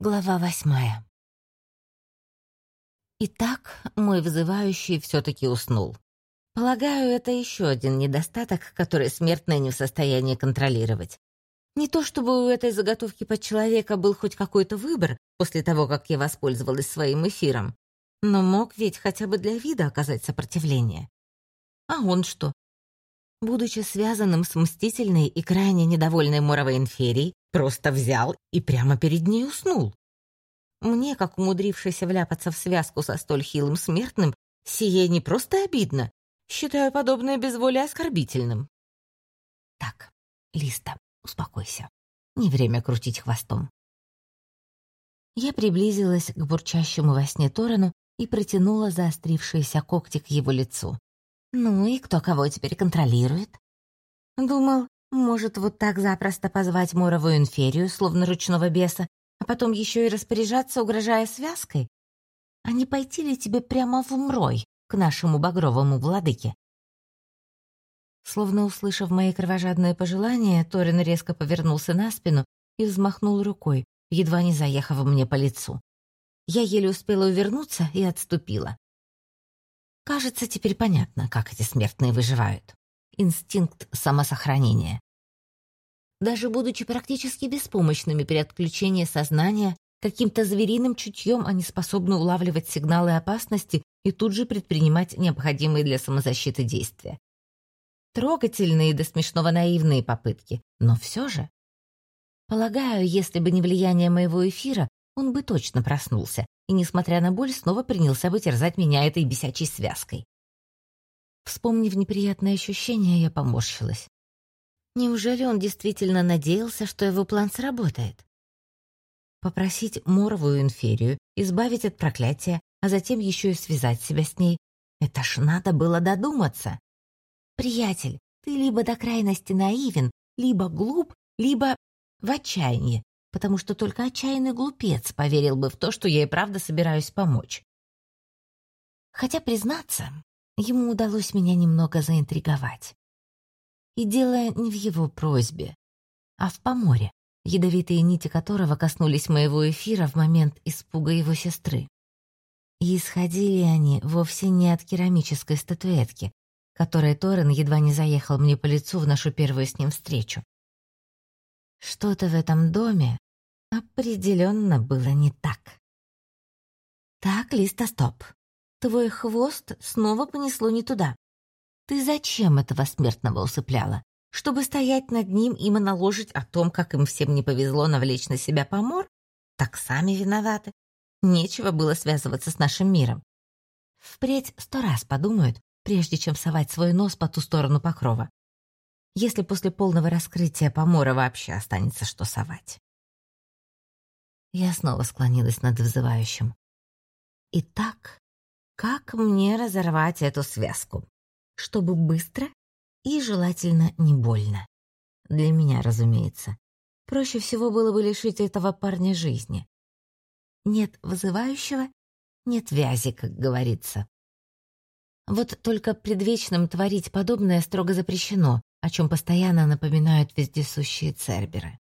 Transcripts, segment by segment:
Глава восьмая. Итак, мой вызывающий все-таки уснул. Полагаю, это еще один недостаток, который смертная не в состоянии контролировать. Не то чтобы у этой заготовки под человека был хоть какой-то выбор после того, как я воспользовалась своим эфиром, но мог ведь хотя бы для вида оказать сопротивление. А он что? Будучи связанным с мстительной и крайне недовольной Моровой инферией, Просто взял и прямо перед ней уснул. Мне, как умудрившийся вляпаться в связку со столь хилым смертным, сие не просто обидно, считаю подобное безволие оскорбительным. Так, Листа, успокойся. Не время крутить хвостом. Я приблизилась к бурчащему во сне Торану и протянула заострившиеся когти к его лицу. «Ну и кто кого теперь контролирует?» Думал, может, вот так запросто позвать Моровую инферию, словно ручного беса, а потом еще и распоряжаться, угрожая связкой? А не пойти ли тебе прямо в мрой, к нашему багровому владыке? Словно услышав мои кровожадные пожелания, Торин резко повернулся на спину и взмахнул рукой, едва не заехав мне по лицу. Я еле успела увернуться и отступила. Кажется, теперь понятно, как эти смертные выживают инстинкт самосохранения. Даже будучи практически беспомощными при отключении сознания, каким-то звериным чутьем они способны улавливать сигналы опасности и тут же предпринимать необходимые для самозащиты действия. Трогательные до смешного наивные попытки, но все же. Полагаю, если бы не влияние моего эфира, он бы точно проснулся и, несмотря на боль, снова принялся бы терзать меня этой бесячей связкой. Вспомнив неприятное ощущение, я поморщилась. Неужели он действительно надеялся, что его план сработает? Попросить Моровую инферию, избавить от проклятия, а затем еще и связать себя с ней. Это ж надо было додуматься. Приятель, ты либо до крайности наивен, либо глуп, либо в отчаянии, потому что только отчаянный глупец поверил бы в то, что я и правда собираюсь помочь. Хотя, признаться, ему удалось меня немного заинтриговать. И дело не в его просьбе, а в поморе, ядовитые нити которого коснулись моего эфира в момент испуга его сестры. И исходили они вовсе не от керамической статуэтки, которой Торрен едва не заехал мне по лицу в нашу первую с ним встречу. Что-то в этом доме определенно было не так. Так, Листа, стоп. Твой хвост снова понесло не туда. Ты зачем этого смертного усыпляла? Чтобы стоять над ним и моноложить о том, как им всем не повезло навлечь на себя помор? Так сами виноваты. Нечего было связываться с нашим миром. Впредь сто раз подумают, прежде чем совать свой нос по ту сторону покрова. Если после полного раскрытия помора вообще останется что совать. Я снова склонилась над вызывающим. Итак, как мне разорвать эту связку? Чтобы быстро и желательно не больно. Для меня, разумеется. Проще всего было бы лишить этого парня жизни. Нет вызывающего, нет вязи, как говорится. Вот только предвечным творить подобное строго запрещено, о чем постоянно напоминают вездесущие церберы.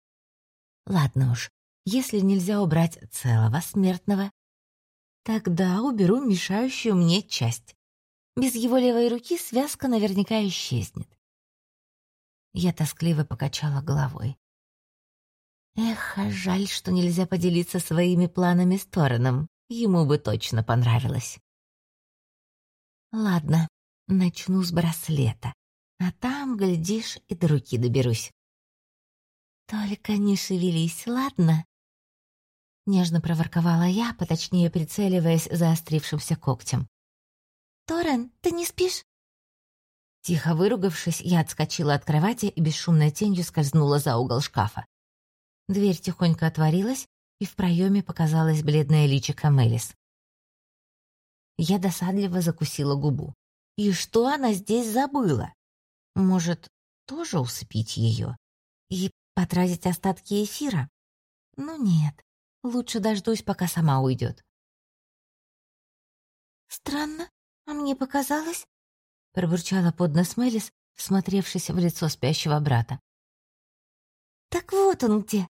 Ладно уж, если нельзя убрать целого смертного, Тогда уберу мешающую мне часть. Без его левой руки связка наверняка исчезнет. Я тоскливо покачала головой. Эх, а жаль, что нельзя поделиться своими планами с Тораном. Ему бы точно понравилось. Ладно, начну с браслета. А там, глядишь, и до руки доберусь. Только не шевелись, ладно? Нежно проворковала я, поточнее прицеливаясь заострившимся когтем. «Торрен, ты не спишь?» Тихо выругавшись, я отскочила от кровати и бесшумной тенью скользнула за угол шкафа. Дверь тихонько отворилась, и в проеме показалась бледная личико Мелис. Я досадливо закусила губу. И что она здесь забыла? Может, тоже усыпить ее? И потратить остатки эфира? Ну нет, Лучше дождусь, пока сама уйдет. «Странно, а мне показалось...» — пробурчала под нос Мелис, всмотревшись в лицо спящего брата. «Так вот он где!»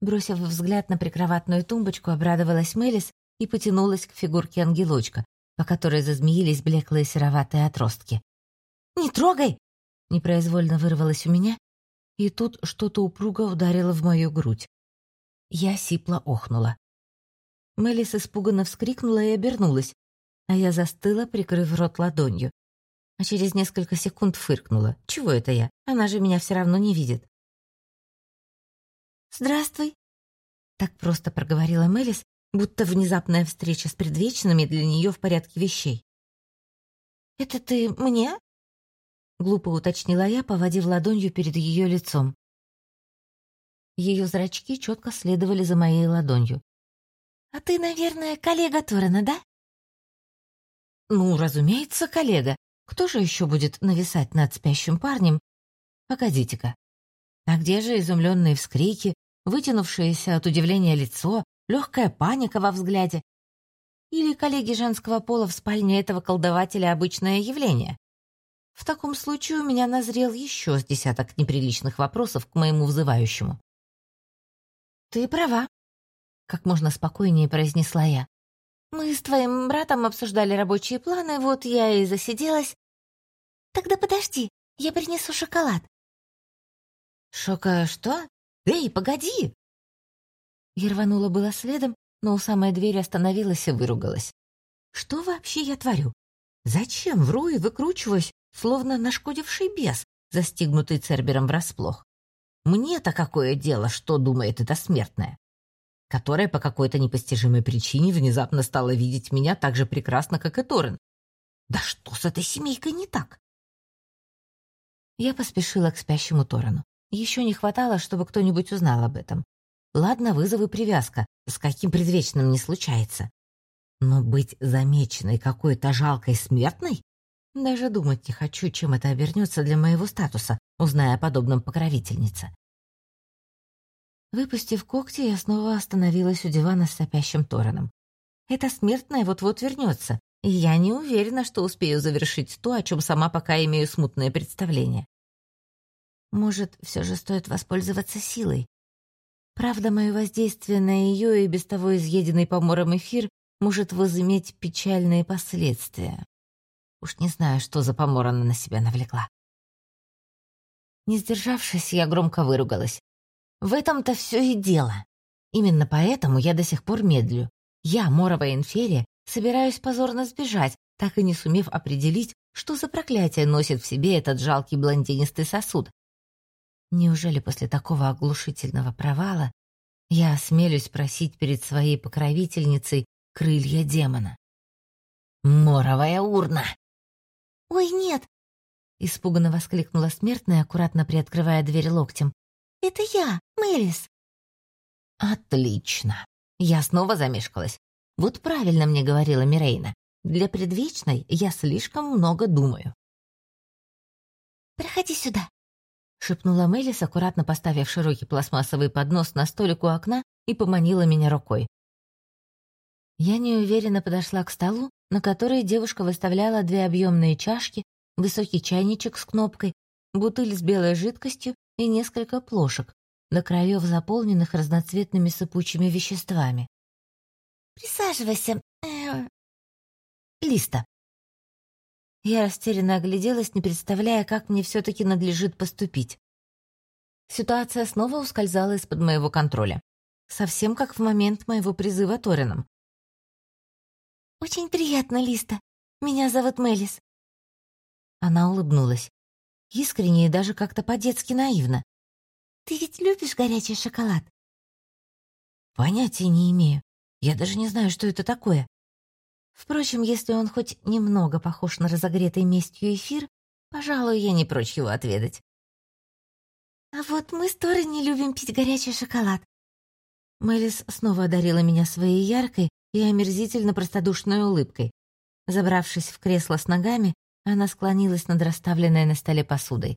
Бросив взгляд на прикроватную тумбочку, обрадовалась Мелис и потянулась к фигурке ангелочка, по которой зазмеились блеклые сероватые отростки. «Не трогай!» — непроизвольно вырвалось у меня, и тут что-то упруго ударило в мою грудь. Я сипло охнула. Мелис испуганно вскрикнула и обернулась, а я застыла, прикрыв рот ладонью. А через несколько секунд фыркнула. «Чего это я? Она же меня все равно не видит». «Здравствуй!» Так просто проговорила Мелис, будто внезапная встреча с предвечными для нее в порядке вещей. «Это ты мне?» Глупо уточнила я, поводив ладонью перед ее лицом. Ее зрачки четко следовали за моей ладонью. «А ты, наверное, коллега Торрена, да?» «Ну, разумеется, коллега. Кто же еще будет нависать над спящим парнем? Погодите-ка. А где же изумленные вскрики, вытянувшееся от удивления лицо, легкая паника во взгляде. Или коллеги женского пола в спальне этого колдователя обычное явление? В таком случае у меня назрел еще с десяток неприличных вопросов к моему взывающему. «Ты права», — как можно спокойнее произнесла я. «Мы с твоим братом обсуждали рабочие планы, вот я и засиделась». «Тогда подожди, я принесу шоколад». «Шока что? Эй, погоди!» Я рванула было следом, но у самой двери остановилась и выругалась. Что вообще я творю? Зачем вру и выкручиваюсь, словно нашкодивший бес, застигнутый Цербером врасплох? Мне-то какое дело, что думает эта смертная, которая по какой-то непостижимой причине внезапно стала видеть меня так же прекрасно, как и Торрен. Да что с этой семейкой не так? Я поспешила к спящему Торену. Еще не хватало, чтобы кто-нибудь узнал об этом. Ладно, вызовы привязка, с каким предвечным не случается. Но быть замеченной какой-то жалкой смертной? Даже думать не хочу, чем это обернется для моего статуса, узная о подобном покровительнице. Выпустив когти, я снова остановилась у дивана с сопящим Тораном. Эта смертная вот-вот вернется, и я не уверена, что успею завершить то, о чем сама пока имею смутное представление. Может, все же стоит воспользоваться силой, Правда, мое воздействие на ее и без того изъеденный помором эфир может возыметь печальные последствия. Уж не знаю, что за помор она на себя навлекла. Не сдержавшись, я громко выругалась. В этом-то все и дело. Именно поэтому я до сих пор медлю. Я, моровая инферия, собираюсь позорно сбежать, так и не сумев определить, что за проклятие носит в себе этот жалкий блондинистый сосуд, Неужели после такого оглушительного провала я осмелюсь просить перед своей покровительницей крылья демона? «Моровая урна!» «Ой, нет!» — испуганно воскликнула смертная, аккуратно приоткрывая дверь локтем. «Это я, Мэрис!» «Отлично!» Я снова замешкалась. Вот правильно мне говорила Мирейна. Для предвечной я слишком много думаю. «Проходи сюда», шепнула Мелис, аккуратно поставив широкий пластмассовый поднос на столик у окна и поманила меня рукой. Я неуверенно подошла к столу, на который девушка выставляла две объемные чашки, высокий чайничек с кнопкой, бутыль с белой жидкостью и несколько плошек, до краев заполненных разноцветными сыпучими веществами. «Присаживайся, э, Листа», я растерянно огляделась, не представляя, как мне все-таки надлежит поступить. Ситуация снова ускользала из-под моего контроля. Совсем как в момент моего призыва Торином. «Очень приятно, Листа. Меня зовут Мелис». Она улыбнулась. Искренне и даже как-то по-детски наивно. «Ты ведь любишь горячий шоколад?» «Понятия не имею. Я даже не знаю, что это такое. Впрочем, если он хоть немного похож на разогретый местью эфир, пожалуй, я не прочь его отведать. «А вот мы с Торой не любим пить горячий шоколад». Мэлис снова одарила меня своей яркой и омерзительно простодушной улыбкой. Забравшись в кресло с ногами, она склонилась над расставленной на столе посудой.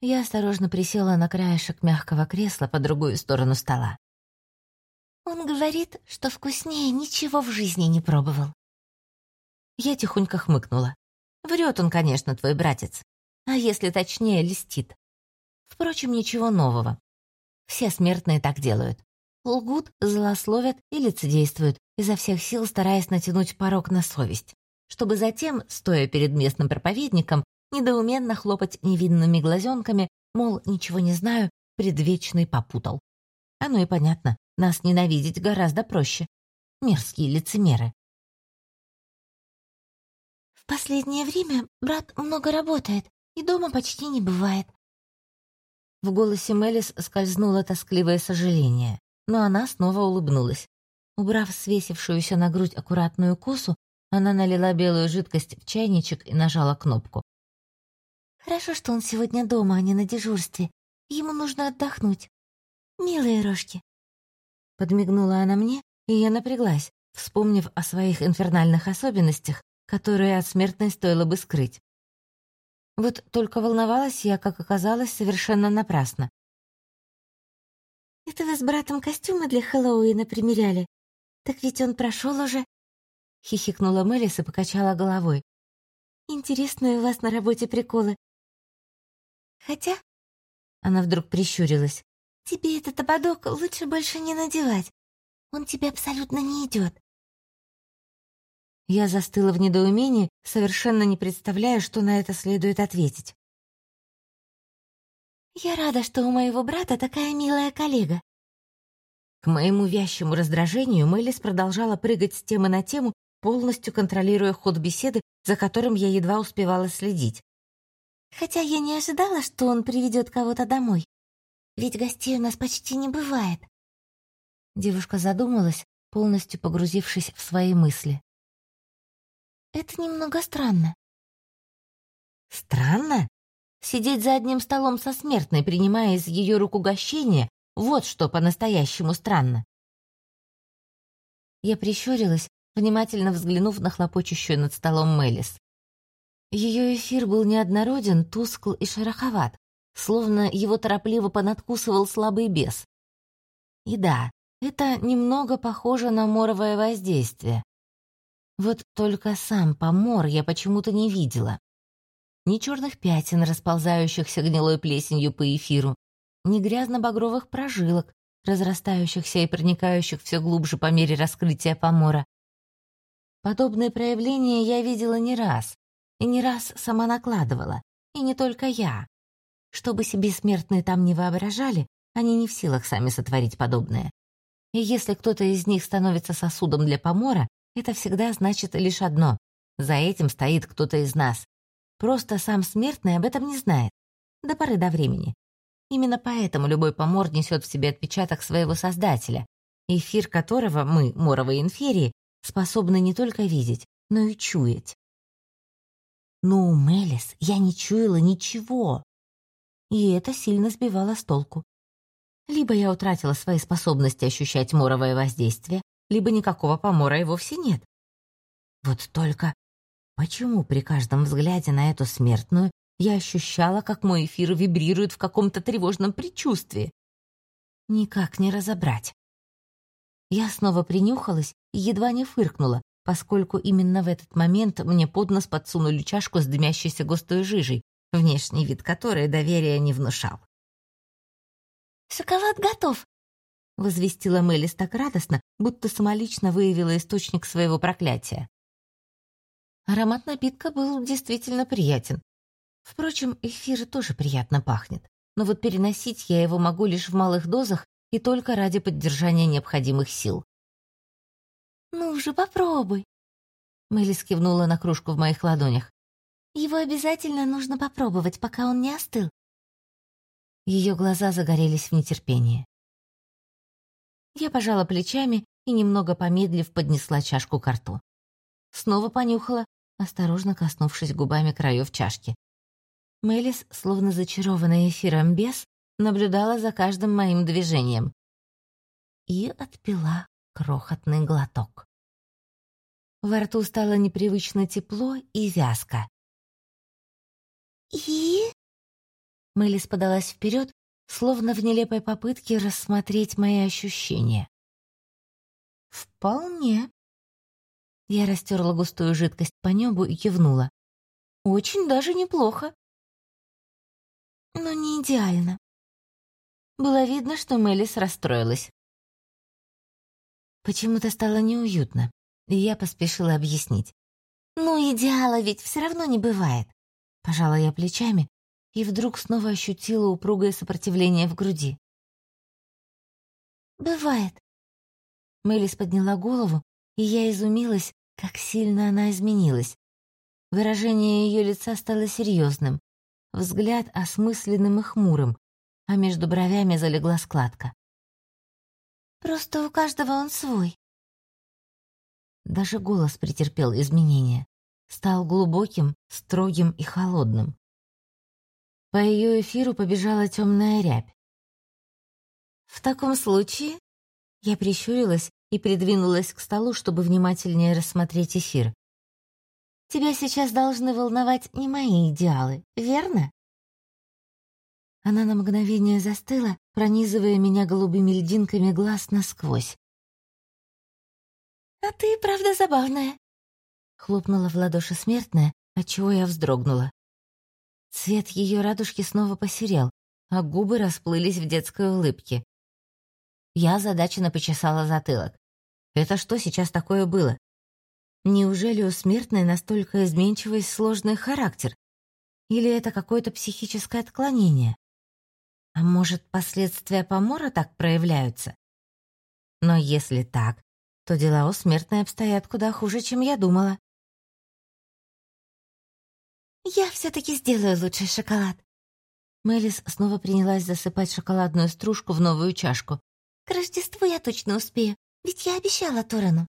Я осторожно присела на краешек мягкого кресла по другую сторону стола. Он говорит, что вкуснее ничего в жизни не пробовал. Я тихонько хмыкнула. Врет он, конечно, твой братец. А если точнее, льстит. Впрочем, ничего нового. Все смертные так делают. Лгут, злословят и лицедействуют, изо всех сил стараясь натянуть порог на совесть, чтобы затем, стоя перед местным проповедником, недоуменно хлопать невинными глазенками, мол, ничего не знаю, предвечный попутал. Оно и понятно, нас ненавидеть гораздо проще. Мерзкие лицемеры. В последнее время брат много работает и дома почти не бывает. В голосе Мелис скользнуло тоскливое сожаление, но она снова улыбнулась. Убрав свесившуюся на грудь аккуратную косу, она налила белую жидкость в чайничек и нажала кнопку. «Хорошо, что он сегодня дома, а не на дежурстве. Ему нужно отдохнуть. Милые рожки». Подмигнула она мне, и я напряглась, вспомнив о своих инфернальных особенностях, которые от смертной стоило бы скрыть. Вот только волновалась я, как оказалось, совершенно напрасно. «Это вы с братом костюмы для Хэллоуина примеряли? Так ведь он прошел уже?» Хихикнула Мелис и покачала головой. «Интересные у вас на работе приколы. Хотя...» Она вдруг прищурилась. «Тебе этот ободок лучше больше не надевать. Он тебе абсолютно не идет. Я застыла в недоумении, совершенно не представляя, что на это следует ответить. «Я рада, что у моего брата такая милая коллега». К моему вязчему раздражению Мэлис продолжала прыгать с темы на тему, полностью контролируя ход беседы, за которым я едва успевала следить. «Хотя я не ожидала, что он приведет кого-то домой. Ведь гостей у нас почти не бывает». Девушка задумалась, полностью погрузившись в свои мысли. Это немного странно. Странно? Сидеть за одним столом со смертной, принимая из ее рук угощение, вот что по-настоящему странно. Я прищурилась, внимательно взглянув на хлопочущую над столом Мелис. Ее эфир был неоднороден, тускл и шероховат, словно его торопливо понадкусывал слабый бес. И да, это немного похоже на моровое воздействие. Вот только сам помор я почему-то не видела. Ни черных пятен, расползающихся гнилой плесенью по эфиру, ни грязно-багровых прожилок, разрастающихся и проникающих все глубже по мере раскрытия помора. Подобные проявления я видела не раз, и не раз сама накладывала, и не только я. Чтобы себе смертные там не воображали, они не в силах сами сотворить подобное. И если кто-то из них становится сосудом для помора, это всегда значит лишь одно. За этим стоит кто-то из нас. Просто сам смертный об этом не знает. До поры до времени. Именно поэтому любой помор несет в себе отпечаток своего создателя, эфир которого мы, моровые инферии, способны не только видеть, но и чуять. Но у Мелис я не чуяла ничего. И это сильно сбивало с толку. Либо я утратила свои способности ощущать моровое воздействие, либо никакого помора и вовсе нет. Вот только почему при каждом взгляде на эту смертную я ощущала, как мой эфир вибрирует в каком-то тревожном предчувствии? Никак не разобрать. Я снова принюхалась и едва не фыркнула, поскольку именно в этот момент мне под нос подсунули чашку с дымящейся густой жижей, внешний вид которой доверия не внушал. «Шоколад готов!» — возвестила Мелис так радостно, будто самолично выявила источник своего проклятия. Аромат напитка был действительно приятен. Впрочем, эфир тоже приятно пахнет, но вот переносить я его могу лишь в малых дозах и только ради поддержания необходимых сил. «Ну же, попробуй!» Мелис кивнула на кружку в моих ладонях. «Его обязательно нужно попробовать, пока он не остыл». Ее глаза загорелись в нетерпении. Я пожала плечами и, немного помедлив, поднесла чашку к рту. Снова понюхала, осторожно коснувшись губами краев чашки. Мелис, словно зачарованная эфиром бес, наблюдала за каждым моим движением. И отпила крохотный глоток. Во рту стало непривычно тепло и вязко. «И?» Мелис подалась вперед, словно в нелепой попытке рассмотреть мои ощущения. «Вполне». Я растерла густую жидкость по небу и кивнула. «Очень даже неплохо». «Но не идеально». Было видно, что Мелис расстроилась. Почему-то стало неуютно, и я поспешила объяснить. «Ну, идеала ведь все равно не бывает». Пожала я плечами и вдруг снова ощутила упругое сопротивление в груди. «Бывает». Мелис подняла голову, и я изумилась, как сильно она изменилась. Выражение ее лица стало серьезным, взгляд осмысленным и хмурым, а между бровями залегла складка. «Просто у каждого он свой». Даже голос претерпел изменения, стал глубоким, строгим и холодным. По ее эфиру побежала темная рябь. «В таком случае...» Я прищурилась и придвинулась к столу, чтобы внимательнее рассмотреть эфир. «Тебя сейчас должны волновать не мои идеалы, верно?» Она на мгновение застыла, пронизывая меня голубыми льдинками глаз насквозь. «А ты, правда, забавная», — хлопнула в ладоши смертная, отчего я вздрогнула. Цвет ее радужки снова посерел, а губы расплылись в детской улыбке. Я озадаченно почесала затылок. Это что сейчас такое было? Неужели у смертной настолько изменчивый сложный характер? Или это какое-то психическое отклонение? А может, последствия помора так проявляются? Но если так, то дела у смертной обстоят куда хуже, чем я думала. «Я все-таки сделаю лучший шоколад». Мелис снова принялась засыпать шоколадную стружку в новую чашку. К Рождеству я точно успею, ведь я обещала Торану.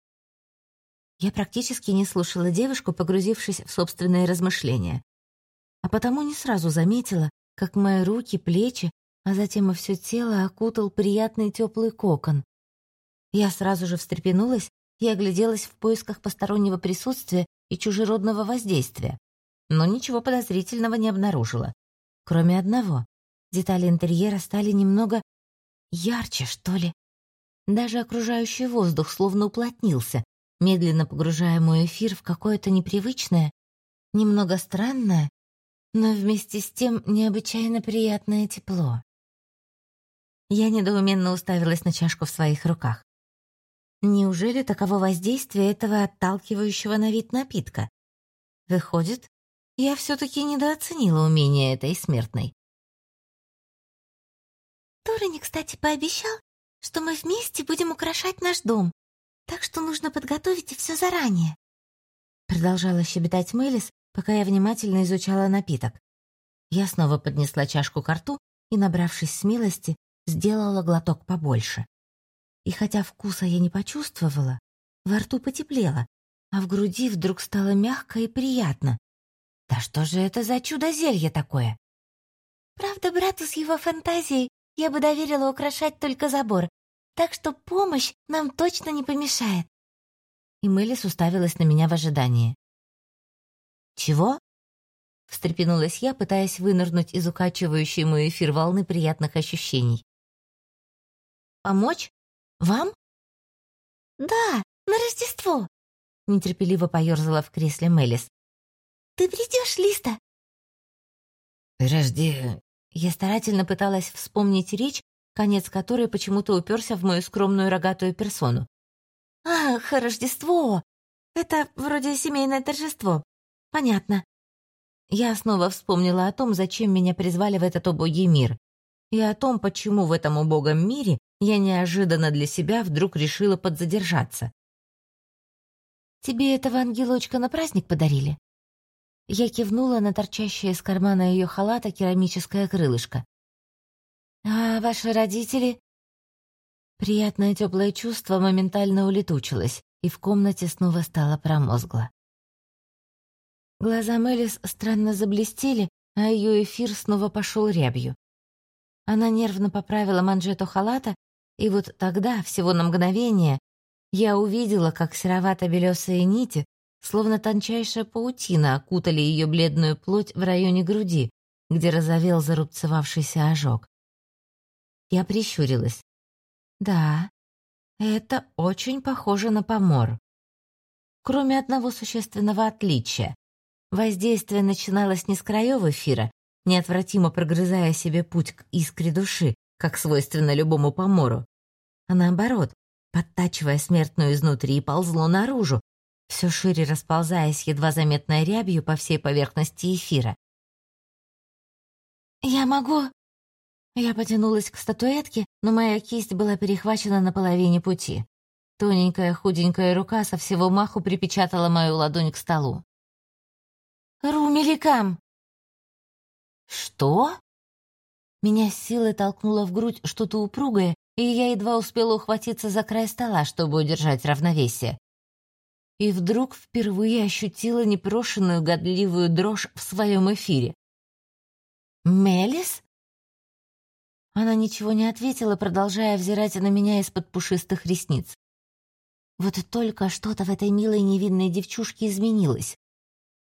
Я практически не слушала девушку, погрузившись в собственные размышления. А потому не сразу заметила, как мои руки, плечи, а затем и все тело окутал приятный теплый кокон. Я сразу же встрепенулась и огляделась в поисках постороннего присутствия и чужеродного воздействия, но ничего подозрительного не обнаружила. Кроме одного. Детали интерьера стали немного Ярче, что ли? Даже окружающий воздух словно уплотнился, медленно погружая мой эфир в какое-то непривычное, немного странное, но вместе с тем необычайно приятное тепло. Я недоуменно уставилась на чашку в своих руках. Неужели таково воздействие этого отталкивающего на вид напитка? Выходит, я все-таки недооценила умение этой смертной. Торани, кстати, пообещал, что мы вместе будем украшать наш дом, так что нужно подготовить все заранее. Продолжала щебетать Мелис, пока я внимательно изучала напиток. Я снова поднесла чашку к рту и, набравшись смелости, сделала глоток побольше. И хотя вкуса я не почувствовала, во рту потеплело, а в груди вдруг стало мягко и приятно. Да что же это за чудо-зелье такое? Правда, брату с его фантазией я бы доверила украшать только забор, так что помощь нам точно не помешает». И Мэлис уставилась на меня в ожидании. «Чего?» — встрепенулась я, пытаясь вынырнуть из укачивающей мой эфир волны приятных ощущений. «Помочь? Вам?» «Да, на Рождество!» — нетерпеливо поёрзала в кресле Мелис. «Ты придешь, Листа?» «Рожде... Я старательно пыталась вспомнить речь, конец которой почему-то уперся в мою скромную рогатую персону. «Ах, Рождество! Это вроде семейное торжество. Понятно». Я снова вспомнила о том, зачем меня призвали в этот убогий мир, и о том, почему в этом убогом мире я неожиданно для себя вдруг решила подзадержаться. «Тебе этого ангелочка на праздник подарили?» Я кивнула на торчащее из кармана ее халата керамическое крылышко. «А ваши родители?» Приятное теплое чувство моментально улетучилось, и в комнате снова стало промозгло. Глаза Мелис странно заблестели, а ее эфир снова пошел рябью. Она нервно поправила манжету халата, и вот тогда, всего на мгновение, я увидела, как серовато-белесые нити словно тончайшая паутина окутали ее бледную плоть в районе груди, где разовел зарубцевавшийся ожог. Я прищурилась. Да, это очень похоже на помор. Кроме одного существенного отличия. Воздействие начиналось не с краев эфира, неотвратимо прогрызая себе путь к искре души, как свойственно любому помору, а наоборот, подтачивая смертную изнутри, ползло наружу, все шире расползаясь едва заметной рябью по всей поверхности эфира. «Я могу...» Я потянулась к статуэтке, но моя кисть была перехвачена на половине пути. Тоненькая худенькая рука со всего маху припечатала мою ладонь к столу. «Румеликам!» «Что?» Меня с силой толкнуло в грудь что-то упругое, и я едва успела ухватиться за край стола, чтобы удержать равновесие. И вдруг впервые ощутила непрошенную годливую дрожь в своем эфире. «Мелис?» Она ничего не ответила, продолжая взирать на меня из-под пушистых ресниц. Вот только что-то в этой милой невинной девчушке изменилось.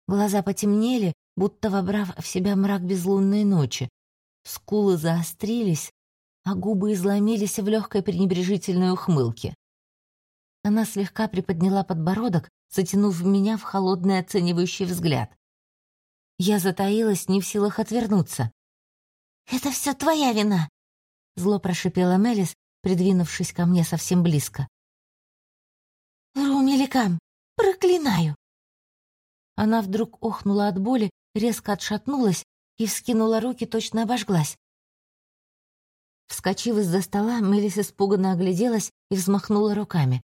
Глаза потемнели, будто вобрав в себя мрак безлунной ночи. Скулы заострились, а губы изломились в легкой пренебрежительной ухмылке. Она слегка приподняла подбородок, затянув меня в холодный оценивающий взгляд. Я затаилась, не в силах отвернуться. «Это все твоя вина!» Зло прошипела Мелис, придвинувшись ко мне совсем близко. «Румеликам, проклинаю!» Она вдруг охнула от боли, резко отшатнулась и вскинула руки, точно обожглась. Вскочив из-за стола, Мелис испуганно огляделась и взмахнула руками.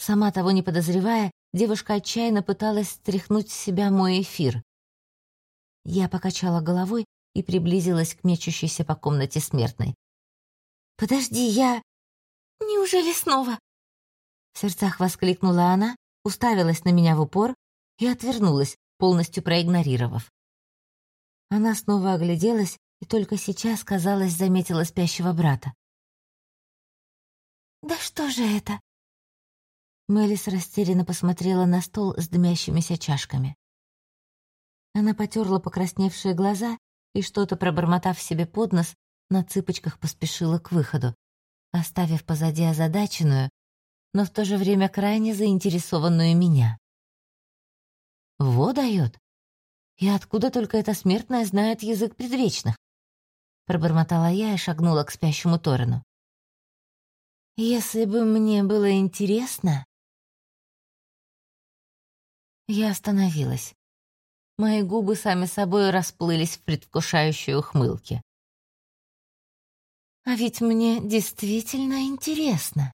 Сама того не подозревая, девушка отчаянно пыталась стряхнуть с себя мой эфир. Я покачала головой и приблизилась к мечущейся по комнате смертной. «Подожди, я... Неужели снова?» В сердцах воскликнула она, уставилась на меня в упор и отвернулась, полностью проигнорировав. Она снова огляделась и только сейчас, казалось, заметила спящего брата. «Да что же это?» Мелис растерянно посмотрела на стол с дымящимися чашками. Она потерла покрасневшие глаза и, что-то пробормотав себе под нос, на цыпочках поспешила к выходу, оставив позади озадаченную, но в то же время крайне заинтересованную меня. «Во дает! И откуда только эта смертная знает язык предвечных?» Пробормотала я и шагнула к спящему Торену. «Если бы мне было интересно...» Я остановилась. Мои губы сами собой расплылись в предвкушающей ухмылке. А ведь мне действительно интересно.